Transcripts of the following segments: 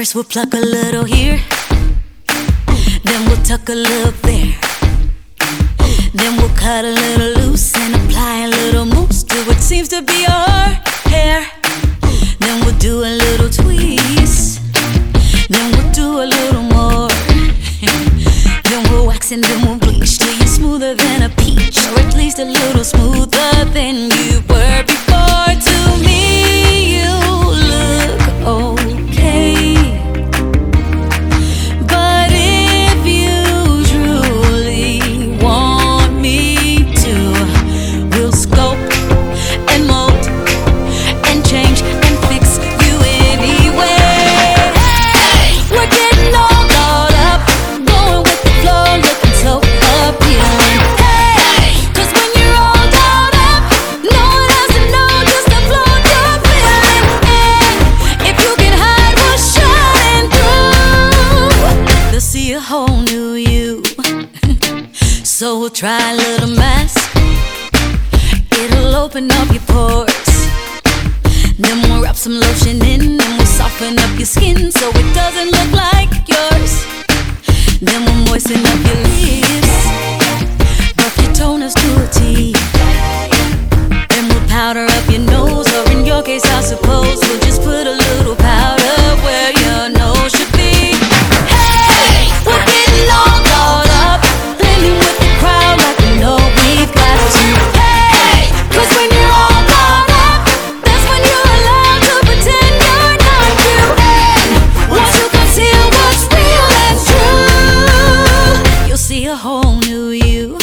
First we'll pluck a little here, then we'll tuck a little there. Then we'll cut a little loose and apply a little mousse to what seems to be our hair. Then we'll do a little twist. Then we'll do a little more. Try a little mask. It'll open up your pores. Then we'll rub some lotion in and we'll soften up your skin so it doesn't look like yours. Then we'll moisten up your lips, you.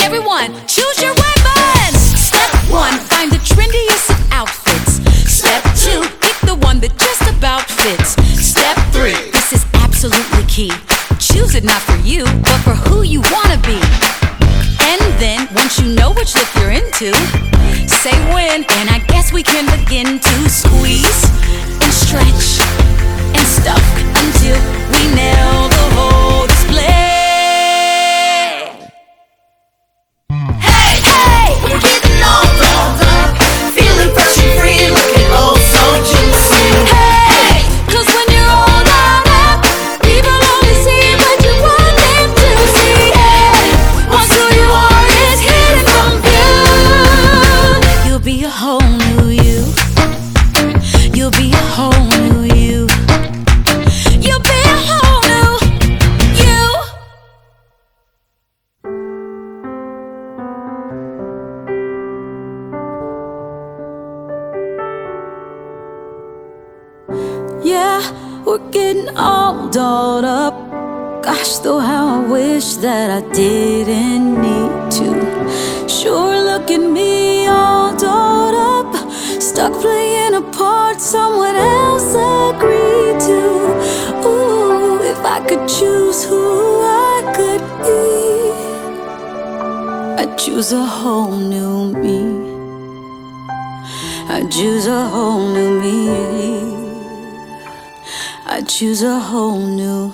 Everyone, choose your weapons. Step one, find the trendiest of outfits. Step two, pick the one that just about fits. Step three, this is absolutely key. Choose it not for you, but for who you wanna be. And then, once you know which look you're into, say when, and I guess we can begin to squeeze Yeah, we're getting all dolled up. Gosh, though, how I wish that I didn't need to. Sure, look at me all dolled up. Stuck playing a part someone else agreed to. Ooh, if I could choose who I could be, I'd choose a whole new me. I'd choose a whole new me. I choose a whole new